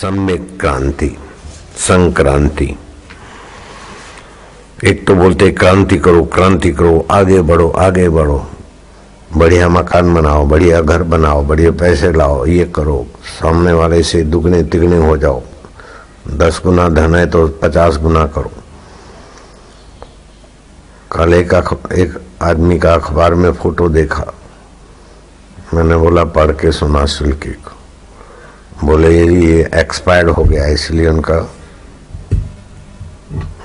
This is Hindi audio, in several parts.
सम्यक क्रांति, संक्रांति। एक तो बोलते क्रांति करो क्रांति करो, आगे बढ़ो आगे बढ़ो। बढ़िया मकान बनाओ, बढ़िया घर बनाओ, बढ़िया पैसे लाओ, ये करो। सामने वाले से दुगने तिगने हो जाओ। दस गुना धन है तो पचास गुना करो। कल एक एक आदमी का अखबार में फ़ोटो देखा। मैंने बोला, पढ़ के सुना सुल्की को। बोले, ये एक्सपायर्ड हो गया, इसलिए उनका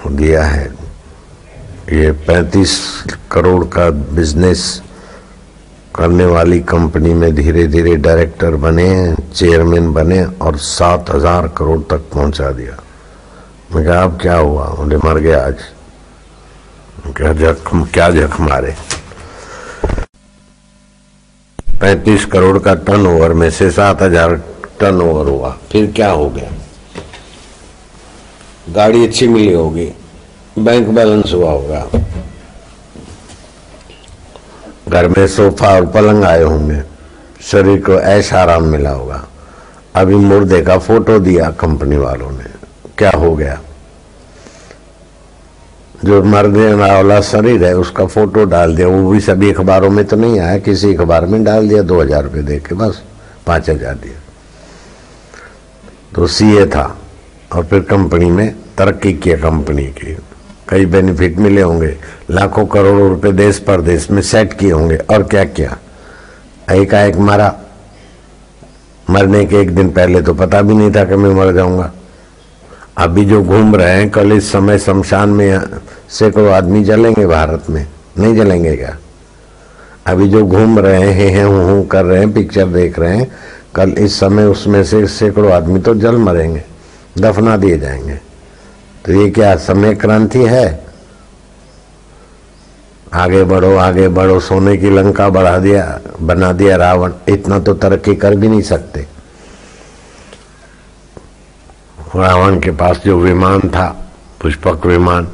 दिया है। ये 35 करोड़ का बिज़नेस करने वाली कंपनी में धीरे धीरे डायरेक्टर बने चेयरमैन बने और सात हज़ार करोड़ तक पहुँचा दिया। मैं कहा, अब क्या हुआ? बोले मर गया आज। क्या जख्म क्या जख्म मारे? पैंतीस करोड़ का टर्न ओवर में से सात हज़ार टर्न ओवर हुआ। फिर क्या हो गया? गाड़ी अच्छी मिली होगी, बैंक बैलेंस हुआ होगा। घर में सोफा और पलंग आए होंगे, शरीर को ऐसा आराम मिला होगा। अभी मुर्दे का फ़ोटो दिया कंपनी वालों ने। क्या हो गया? जो मरने वाला शरीर है, उसका फ़ोटो डाल दिया। वो भी सभी अखबारों में तो नहीं आया, किसी अखबार में डाल दिया, दो हज़ार रुपये दे के बस, पाँच हज़ार दिया। तो सीए था, और फिर कंपनी में तरक्की किया कंपनी की कई बेनिफिट मिले होंगे। लाखों करोड़ों रुपए देश परदेश में सेट किए होंगे। और क्या क्या? एकाएक मारा। मरने के एक दिन पहले तो पता भी नहीं था कि मैं मर जाऊँगा। अभी जो घूम रहे हैं, कल इस समय शमशान में सैकड़ों आदमी जलेंगे भारत में। नहीं जलेंगे क्या? अभी जो घूम रहे हैं, हूँ हूँ कर रहे हैं पिक्चर देख रहे हैं कल इस समय उसमें से सैकड़ों आदमी तो जल मरेंगे, दफना दिए जाएँगे। तो ये क्या समय क्रांति है? आगे बढ़ो आगे बढ़ो, सोने की लंका बढ़ा दिया, बना दिया रावण। इतना तो तरक्की कर भी नहीं सकते। रावण के पास जो विमान था, पुष्पक विमान,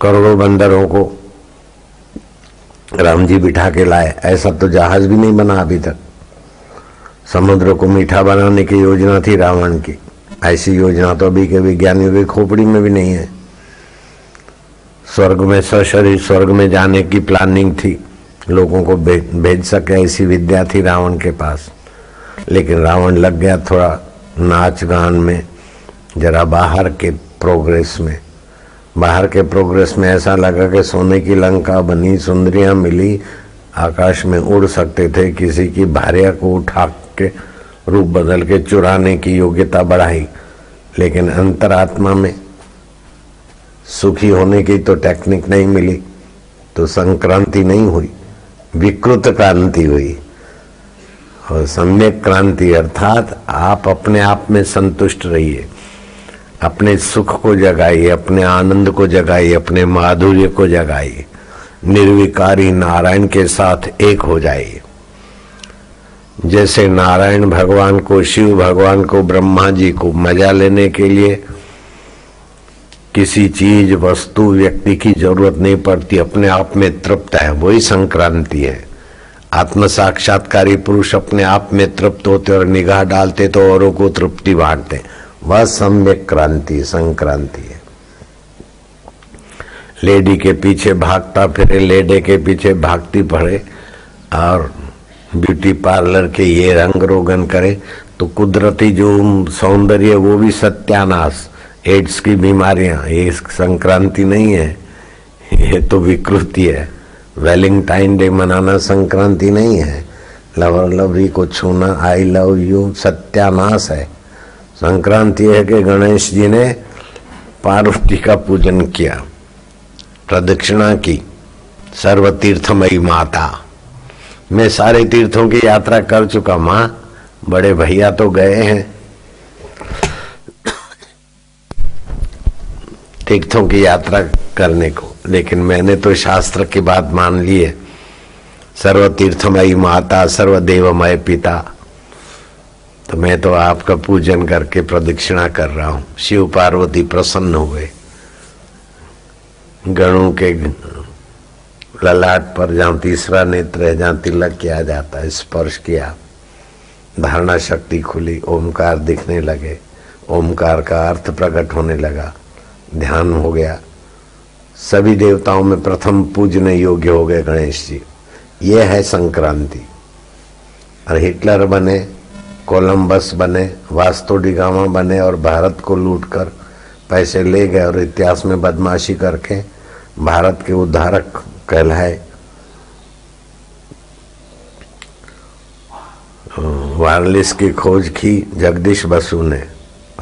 करोड़ों बंदरों को राम जी बिठा के लाए, ऐसा तो जहाज़ भी नहीं बना अभी तक। समुद्र को मीठा बनाने की योजना थी रावण की। ऐसी योजना तो अभी के विज्ञानियों की खोपड़ी में भी नहीं है। स्वर्ग में सशरीर, स्वर्ग में जाने की प्लानिंग थी। लोगों को भेज सके ऐसी विद्या थी रावण के पास। लेकिन रावण लग गया थोड़ा नाच गान में, जरा बाहर के प्रोग्रेस में। बाहर के प्रोग्रेस में ऐसा लगा कि सोने की लंका बनी, सुंदरियाँ मिली, आकाश में उड़ सकते थे, किसी की भार्या को उठा के रूप बदल के चुराने की योग्यता बढ़ाई, लेकिन अंतरात्मा में सुखी होने की तो टेक्निक नहीं मिली तो संक्रांति नहीं हुई, विकृत क्रांति हुई। और सम्यक क्रांति अर्थात आप अपने आप में संतुष्ट रहिए, अपने सुख को जगाइए, अपने आनंद को जगाइए, अपने माधुर्य को जगाइए, निर्विकारी नारायण के साथ एक हो जाइए। जैसे नारायण भगवान को, शिव भगवान को, ब्रह्मा जी को मज़ा लेने के लिए किसी चीज़, वस्तु, व्यक्ति की ज़रूरत नहीं पड़ती, अपने आप में तृप्त है, वही संक्रांति है। आत्म साक्षात्कारी पुरुष अपने आप में तृप्त होते और निगाह डालते तो औरों को तृप्ति बांटते। वह सम्यक क्रांति, संक्रांति है। लेडी के पीछे भागता फिरे, लेडे के पीछे भागती पड़े और ब्यूटी पार्लर के ये रंग रोगन करे तो कुदरती जो सौंदर्य, वो भी सत्यानाश। एड्स की बीमारियाँ, ये संक्रांति नहीं है, ये तो विकृति है। वेलिंगटाइन डे मनाना संक्रांति नहीं है। लवर लवरी को छूना आई लव यू सत्यानाश है। संक्रांति है कि गणेश जी ने पार्वती का पूजन किया, प्रदक्षिणा की, सर्वतीर्थमयी माता। मैं सारे तीर्थों की यात्रा कर चुका, माँ। बड़े भैया तो गए हैं। तीर्थों की यात्रा करने को। लेकिन मैंने तो शास्त्र की बात मान ली है। सर्व तीर्थमयी माता सर्वदेवमय पिता। तो मैं तो आपका पूजन करके प्रदक्षिणा कर रहा हूँ। शिव पार्वती प्रसन्न हुए। गणों के ललाट पर जहाँ तीसरा नेत्र है, जहाँ तिलक किया जाता है, स्पर्श किया। धारणा शक्ति खुली, ओमकार दिखने लगे। ओमकार का अर्थ प्रकट होने लगा। ध्यान हो गया। सभी देवताओं में प्रथम पूजने योग्य हो गए गणेश जी। ये है संक्रांति। और हिटलर बने, कोलंबस बने वास्तोडिगामा बने और भारत को लूटकर पैसे ले गए और इतिहास में बदमाशी करके भारत के उद्धारक कहलाए वायरलेस की खोज की जगदीश बसु ने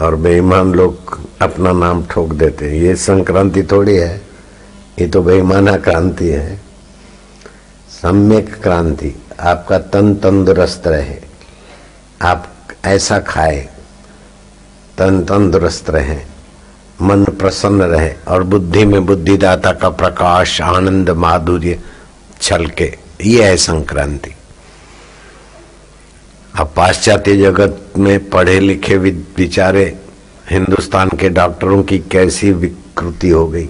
और बेईमान लोग अपना नाम ठोक देते ये संक्रांति थोड़ी है, ये तो बेईमाना क्रांति है। सम्यक क्रांति, आपका तन तंदुरुस्त रहे। आप ऐसा खाए, तन तंदुरुस्त रहे। मन प्रसन्न रहे और बुद्धि में बुद्धिदाता का प्रकाश, आनंद, माधुर्य छलके। ये है संक्रांति। अब पाश्चात्य जगत में पढ़े लिखे विचारे हिंदुस्तान के डॉक्टरों की कैसी विकृति हो गई।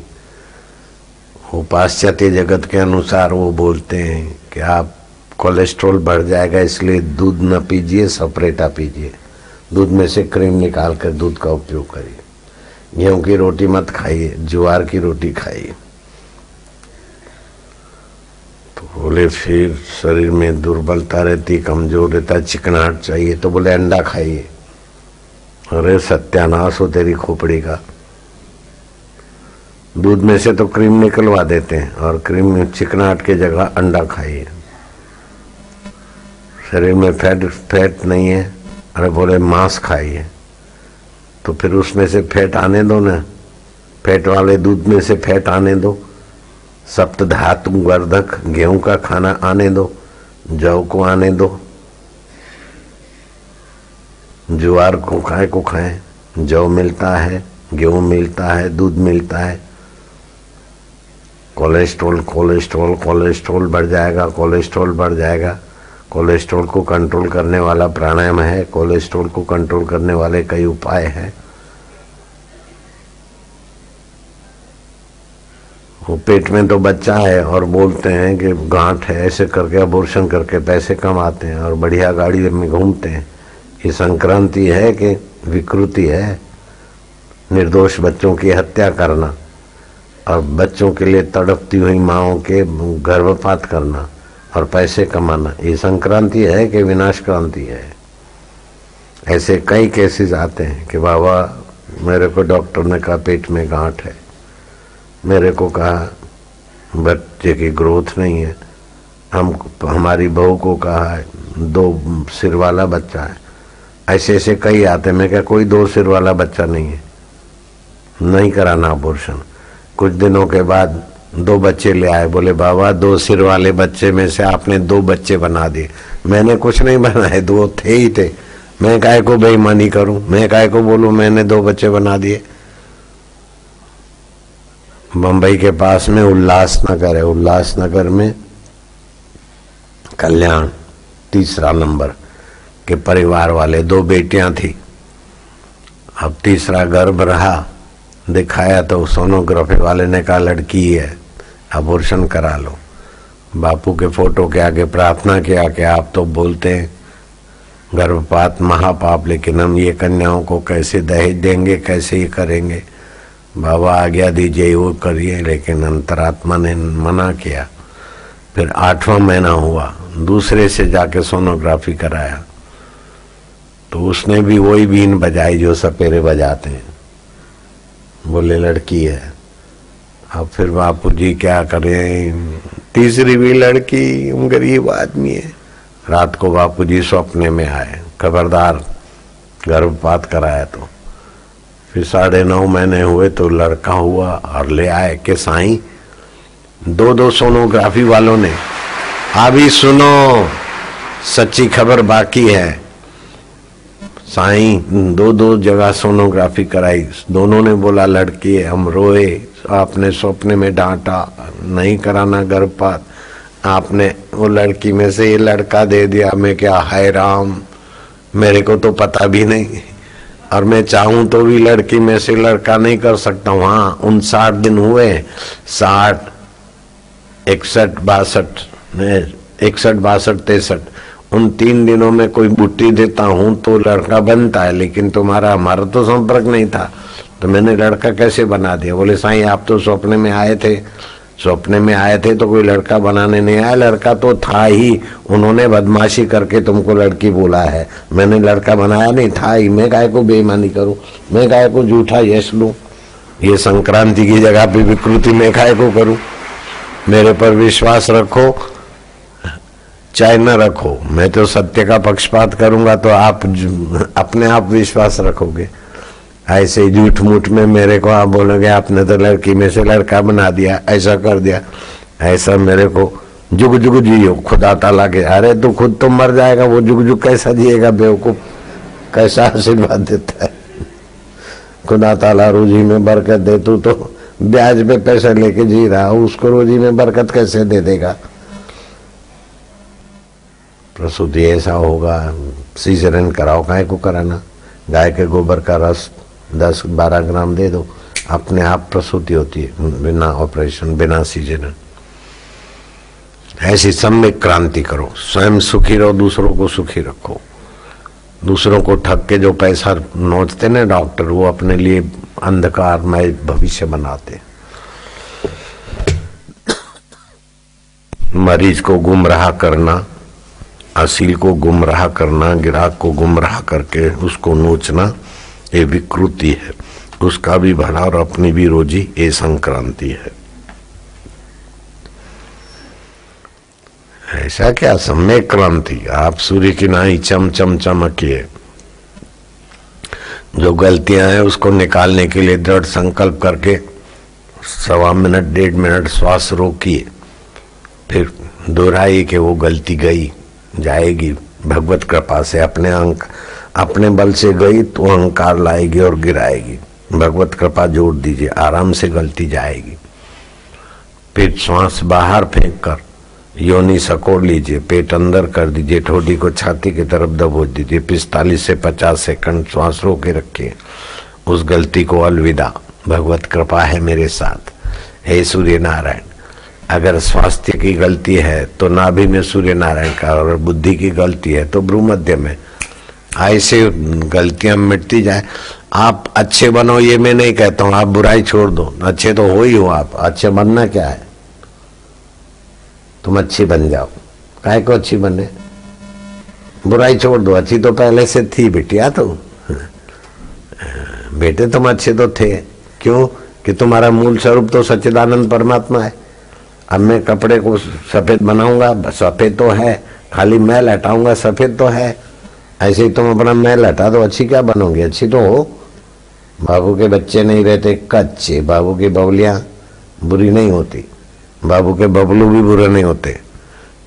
वो पाश्चात्य जगत के अनुसार वो बोलते हैं कि आप कोलेस्ट्रॉल बढ़ जाएगा, इसलिए दूध न पीजिए, सपरेटा पीजिए। दूध में से क्रीम निकाल कर दूध का उपयोग करिए। गेहूँ की रोटी मत खाइए, ज्वार की रोटी खाइए। तो बोले, फिर शरीर में दुर्बलता रहती, कमज़ोर रहता, चिकनाहट चाहिए तो बोले, अंडा खाइए। अरे, सत्यानाश हो तेरी खोपड़ी का। दूध में से तो क्रीम निकलवा देते हैं, और क्रीम में चिकनाहट की जगह अंडा खाइए। शरीर में फैट फैट नहीं है, अरे बोले, मांस खाइए। तो फिर उसमें से फैट आने दो ना। फैट वाले दूध में से फैट आने दो। सप्त धातु वर्धक गेहूँ का खाना आने दो। जौ को आने दो। ज्वार को खाए को खाए। जौ मिलता है, गेहूँ मिलता है, दूध मिलता है। कोलेस्ट्रॉल कोलेस्ट्रॉल कोलेस्ट्रॉल बढ़ जाएगा, कोलेस्ट्रॉल बढ़ जाएगा। कोलेस्ट्रॉल को कंट्रोल करने वाला प्राणायाम है कोलेस्ट्रॉल को कंट्रोल करने वाले कई उपाय हैं। वो पेट में तो बच्चा है और बोलते हैं कि गांठ है, ऐसे करके अबोर्शन करके पैसे कमाते हैं और बढ़िया गाड़ी में घूमते हैं। ये संक्रांति है कि विकृति है? निर्दोष बच्चों की हत्या करना और बच्चों के लिए तड़पती हुई माओ के गर्भपात करना। और पैसे कमाना। ये संक्रांति है कि विनाश क्रांति है। ऐसे कई केसेस आते हैं कि बाबा, मेरे को डॉक्टर ने कहा, पेट में गांठ है। मेरे को कहा, बच्चे की ग्रोथ नहीं है। हम, हमारी बहू को कहा है, दो सिर वाला बच्चा है। ऐसे ऐसे कई आते मैं क्या कोई दो सिर वाला बच्चा नहीं है। नहीं कराना अबोर्शन कुछ दिनों के बाद दो बच्चे ले आए। बोले, बाबा, दो सिर वाले बच्चे में से आपने दो बच्चे बना दिए। मैंने कुछ नहीं बनाए, दो थे ही थे। मैं काय को बेईमानी करूँ? मैं काय को बोलूँ, मैंने दो बच्चे बना दिए? बंबई के पास में उल्लासनगर है। उल्लास नगर में कल्याण, तीसरा नंबर के परिवार वाले, दो बेटियाँ थी। अब तीसरा गर्भ रहा। दिखाया तो सोनोग्राफी वाले ने कहा, लड़की है। अबोर्शन करा लो। बापू के फ़ोटो के आगे, प्रार्थना किया कि आप तो बोलते हैं, गर्भपात महापाप, लेकिन हम ये कन्याओं को कैसे दहेज देंगे, कैसे ये करेंगे? बाबा, आज्ञा दीजिए, वो करिए, लेकिन अंतरात्मा ने मना किया। फिर आठवां महीना हुआ, दूसरे से जाके सोनोग्राफी कराया। तो उसने भी वही बीन बजाई जो सपेरे बजाते हैं। बोले, लड़की है। अब फिर बापू जी क्या करें? तीसरी भी लड़की गरीब आदमी है। रात को बापू जी सपने में आए। खबरदार गर्भपात कराया तो। फिर साढ़े नौ महीने हुए तो लड़का हुआ और ले आए के साई दो दो सोनोग्राफी वालों ने। अभी सुनो, सच्ची खबर बाकी है। साई दो दो जगह सोनोग्राफी कराई। दोनों ने बोला, लड़की है हम रोए। आपने सपने में डांटा। नहीं कराना गर्भपात आपने वो लड़की में से ये लड़का दे दिया। मैं क्या हाय राम मेरे को तो पता भी नहीं। और मैं चाहूँ तो भी लड़की में से लड़का नहीं कर सकता हूँ। हाँ उन साठ दिन हुए। साठ, इकसठ, बासठ इकसठ, बासठ, तिरसठ। उन तीन दिनों में कोई बुट्टी देता हूँ तो लड़का बनता है, लेकिन तुम्हारा, हमारा तो संपर्क नहीं था। तो मैंने लड़का कैसे बना दिया? बोले, साई, आप तो सपने में आए थे। सपने में आए थे तो कोई लड़का बनाने नहीं आया। लड़का तो था ही। उन्होंने बदमाशी करके तुमको लड़की बोला है। मैंने लड़का बनाया नहीं, था ही। मैं गाय को बेईमानी करूँ? मैं गाय को जूठा यश लू? ये संक्रांति की जगह पे विकृति में गाय को करूँ? मेरे पर विश्वास रखो। चाहे न रखो। मैं तो सत्य का पक्षपात करूँगा तो आप अपने आप विश्वास रखोगे। ऐसे झूठ मूठ में मेरे को आप बोलोगे, आपने तो लड़की में से लड़का बना दिया, ऐसा कर दिया। ऐसा मेरे को जुग जुग जियो, खुदा ताला के। अरे तू खुद तो मर जाएगा, वो जुग जुग कैसा जिएगा बेवकूफ़? कैसा आशीर्वाद देता है? खुदा ताला रोजी में बरकत दे, तू तो ब्याज पे पैसे लेके जी रहा, उसको रोजी में बरकत कैसे दे देगा? प्रसूति ऐसा होगा। सीजरन कराओ काय को कराना। गाय के गोबर का रस दस बारह ग्राम दे दो। अपने आप प्रसूति होती है, बिना ऑपरेशन बिना सीज़न ऐसी सम्यक क्रांति करो। स्वयं सुखी रहो, दूसरों को सुखी रखो। दूसरों को ठग के जो पैसा नोचते ना डॉक्टर, वो अपने लिए अंधकार में भविष्य बनाते। मरीज़ को गुमराह करना असील को गुमराह करना, गिराक को गुमराह करके उसको नोचना, ये विकृति है। उसका भी भला और अपनी भी रोजी ये संक्रांति है। ऐसा क्या समय क्रांति? आप सूर्य की नाई चम चम चमकिए। जो गलतियाँ हैं उसको निकालने के लिए दृढ़ संकल्प करके सवा मिनट, डेढ़ मिनट श्वास रोकिए। फिर दोहराइए कि वो गलती गई। जाएगी। भगवत कृपा से अपने अंक, अपने बल से गई तो अहंकार लाएगी और गिराएगी। भगवत कृपा जोड़ दीजिए, आराम से गलती जाएगी। फिर श्वास बाहर फेंक कर, योनि सकोड़ लीजिए, पेट अंदर कर दीजिए, ठोडी को छाती की तरफ़ दबोच दीजिए, पिस्तालीस से पचास सेकंड श्वास रोके रखिए। उस गलती को अलविदा। भगवत कृपा है मेरे साथ। हे सूर्य नारायण अगर स्वास्थ्य की गलती है तो नाभि में सूर्य नारायण का और बुद्धि की गलती है तो भ्रूमध्य में ऐसे गलतियाँ मिटती जाए। आप अच्छे बनो, ये मैं नहीं कहता हूँ, आप बुराई छोड़ दो। अच्छे तो हो ही हो आप, अच्छे बनना क्या है? तुम अच्छी बन जाओ। काय को अच्छी बने? बुराई छोड़ दो, अच्छी तो पहले से थी बेटिया तो। बेटे तुम अच्छे तो थे। क्यों? कि तुम्हारा मूल स्वरूप तो सच्चिदानंद परमात्मा है। अब मैं कपड़े को सफ़ेद बनाऊँगा सफ़ेद तो है, खाली मैल हटाऊँगा, सफ़ेद तो है। ऐसे ही तुम अपना मैल हटा दो, अच्छी क्या बनोगे? अच्छी तो हो। बाबू के बच्चे नहीं रहते, कच्चे। बाबू की बबलियाँ बुरी नहीं होती। बाबू के बबलू भी बुरे नहीं होते।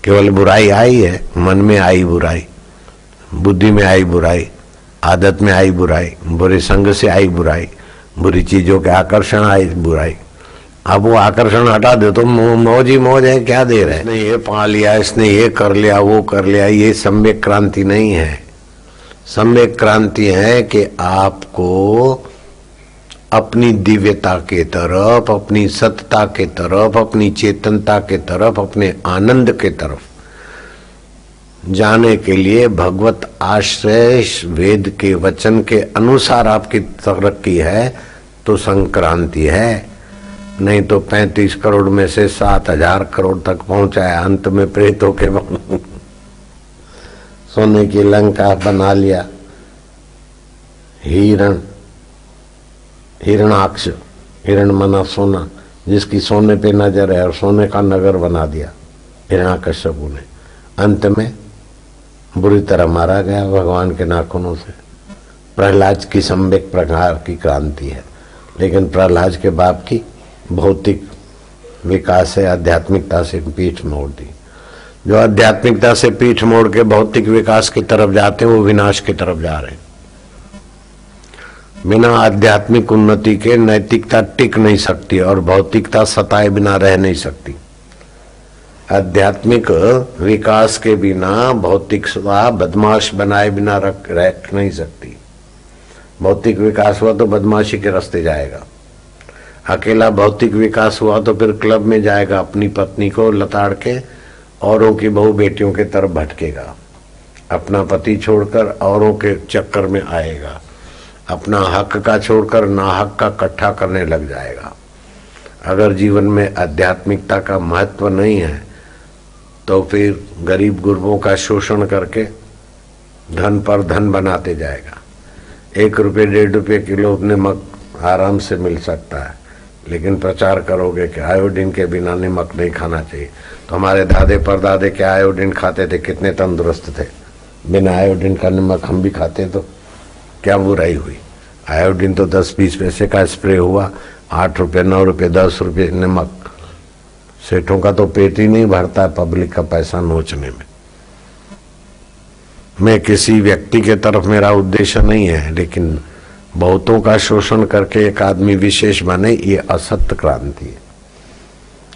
केवल बुराई आई है, मन में आई बुराई, बुद्धि में आई बुराई, आदत में आई बुराई, बुरे संग से आई बुराई, बुरी चीज़ों के आकर्षण आई बुराई। अब वो आकर्षण हटा दे तो मौज ही मौज है, क्या दे रहे नहीं ये पा लिया, इसने ये कर लिया, वो कर लिया, ये सम्यक क्रांति नहीं है। सम्यक क्रांति है कि आपको अपनी दिव्यता के तरफ़, अपनी सत्ता के तरफ़, अपनी चेतनता के तरफ़, अपने आनंद के तरफ़। जाने के लिए भगवत आश्रय, वेद के वचन के अनुसार आपकी तरक्की है तो संक्रांति है। नहीं तो पैंतीस करोड़ में से सात हज़ार करोड़ तक पहुँचा है, अंत में प्रेतों के सोने की लंका बना लिया। हिरण, हिरणाक्ष, हिरण मना सोना, जिसकी सोने पे नज़र है और सोने का नगर बना दिया हिरणाकश्यपु ने। अंत में बुरी तरह मारा गया भगवान के नाखूनों से। प्रहलाद की सम्यक प्रकार की क्रांति है, लेकिन प्रहलाद के बाप की भौतिक विकास है, आध्यात्मिकता से पीठ मोड़ दी जो आध्यात्मिकता से पीठ मोड़ के भौतिक विकास की तरफ़ जाते हैं, वो विनाश की तरफ़ जा रहे हैं। बिना आध्यात्मिक उन्नति के नैतिकता टिक नहीं सकती और भौतिकता सताए बिना रह नहीं सकती। आध्यात्मिक विकास के बिना भौतिक बदमाश बनाए बिना रख, रह नहीं सकती। भौतिक विकास हुआ तो बदमाशी के रास्ते जाएगा। अकेला भौतिक विकास हुआ तो फिर क्लब में जाएगा अपनी पत्नी को लताड़ के, औरों की बहु बेटियों के तरफ़ भटकेगा। अपना पति छोड़कर औरों के चक्कर में आएगा। अपना हक का छोड़कर ना हक का कट्ठा करने लग जाएगा। अगर जीवन में आध्यात्मिकता का महत्व नहीं है तो फिर गरीब गुरबों का शोषण करके धन पर धन बनाते जाएगा। एक रुपये, डेढ़ रुपये किलो नमक आराम से मिल सकता है। लेकिन प्रचार करोगे कि आयोडीन के बिना नमक नहीं खाना चाहिए। तो हमारे दादे परदादे क्या आयोडीन खाते थे? कितने तंदुरुस्त थे। बिना आयोडीन का नमक हम भी खाते तो क्या बुराई हुई? आयोडीन तो दस बीस पैसे का स्प्रे हुआ, आठ रुपये, नौ रुपये, दस रुपये नमक। सेठों का तो पेट ही नहीं भरता है पब्लिक का पैसा नोचने में। मैं किसी व्यक्ति के तरफ़ मेरा उद्देश्य नहीं है, लेकिन बहुतों का शोषण करके एक आदमी विशेष बने, ये असत्य क्रांति है।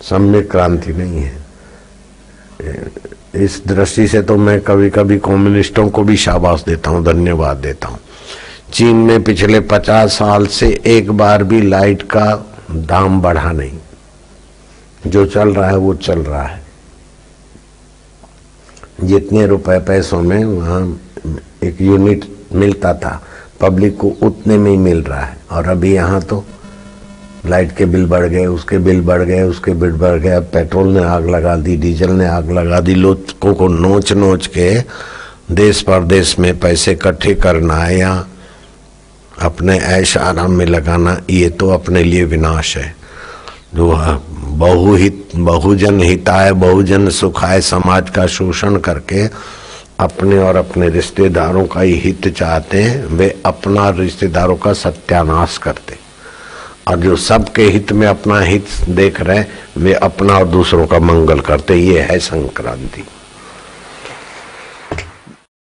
सम्यक क्रांति नहीं है। इस दृष्टि से तो मैं कभी कभी कम्युनिस्टों को भी शाबाश देता हूँ, धन्यवाद देता हूँ। चीन में पिछले पचास साल से एक बार भी लाइट का दाम बढ़ा नहीं। जो चल रहा है, वो चल रहा है। जितने रुपए पैसों में वहाँ एक यूनिट मिलता था पब्लिक को उतने में ही मिल रहा है। और अभी यहाँ तो लाइट के बिल बढ़ गए, उसके बिल बढ़ गए, उसके बिल बढ़ गए। पेट्रोल ने आग लगा दी, डीजल ने आग लगा दी। लोगों को नोच नोच के देश परदेश में पैसे इकट्ठे करना, या अपने ऐश आराम में लगाना, ये तो अपने लिए विनाश है। जो बहुहित, बहुजन हिताय, बहुजन सुखाय समाज का शोषण करके अपने और अपने रिश्तेदारों का ही हित चाहते हैं, वे अपना रिश्तेदारों का सत्यानाश करते। और जो सबके हित में अपना हित देख रहे हैं, वे अपना और दूसरों का मंगल करते, ये है संक्रांति।